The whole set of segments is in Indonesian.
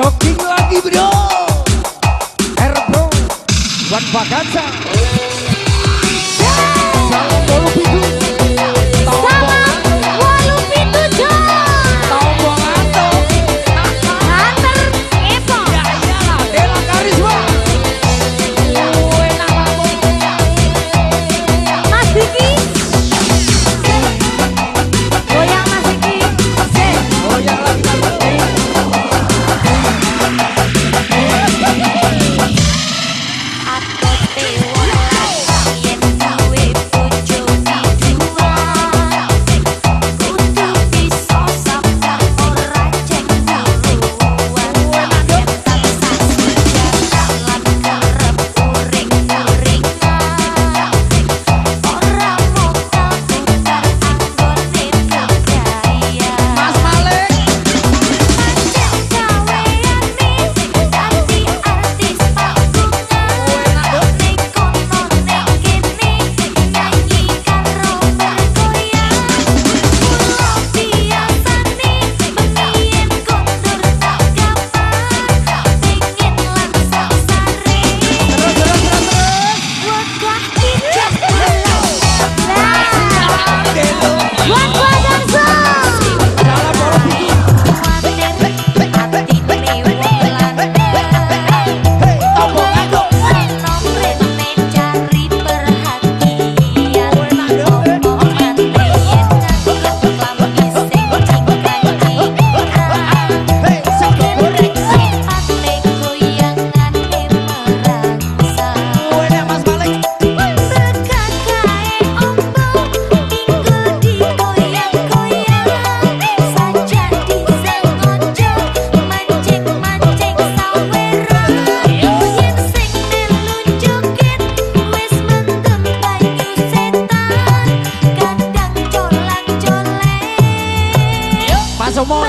Shocking lagi bro. Air bro. Buat Vakansa Môi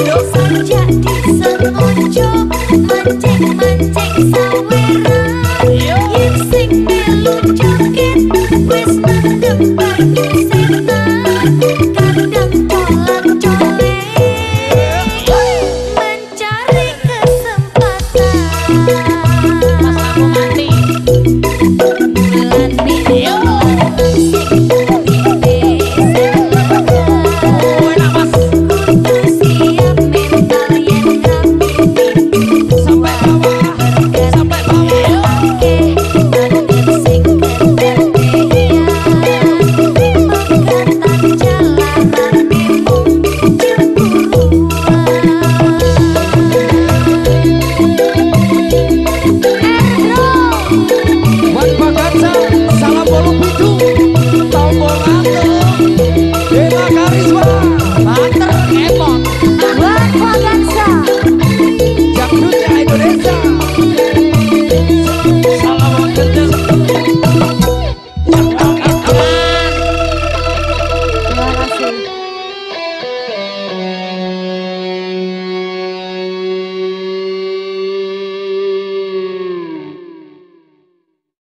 Dosa jadi sengojo Mancing-mancing sawerang